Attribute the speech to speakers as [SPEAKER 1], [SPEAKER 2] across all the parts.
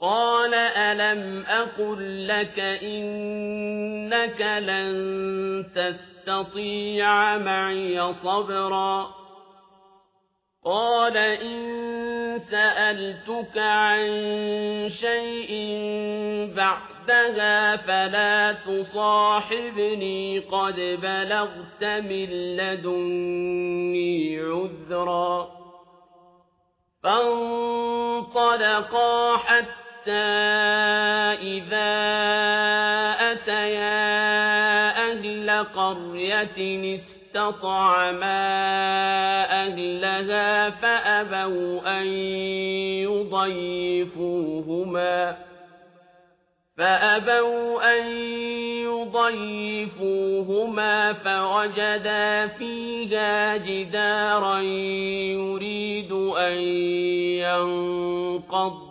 [SPEAKER 1] قال ألم أقل لك إنك لن تستطيع معي صبرا قال إن سألتك عن شيء بعدها فلا تصاحبني قد بلغت من لدني عذرا فانطلقا حتى إذا أتيا أهل قرية استطعما أهلها فأبوا أن يضيفوهما فأبوا أن يضيفوهما فوجدا فيها جدارا يريد أن ينقض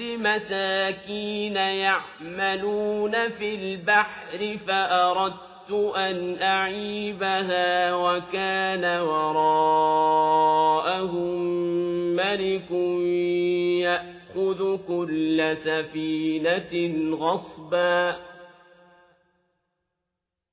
[SPEAKER 1] لمساكين يعملون في البحر فأردت أن أعيبها وكان وراءهم ملك يأخذ كل سفينة غصبا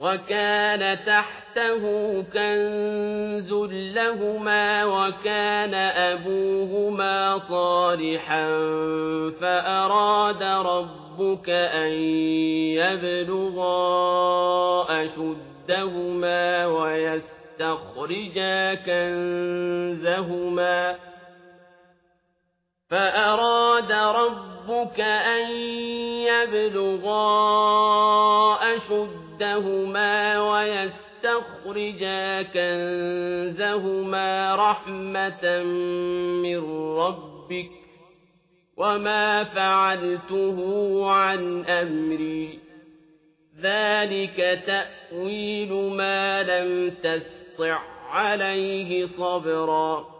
[SPEAKER 1] وكان تحته كنز لهما وكان أبوهما صالحا فأراد ربك أن يبلغا أشدهما ويستخرجا كنزهما فأراد ربك أن يبلغا أشدهما ويستخرجا كنزهما رحمة من ربك وما فعلته عن أمري ذلك تأويل ما لم تستع عليه صبرا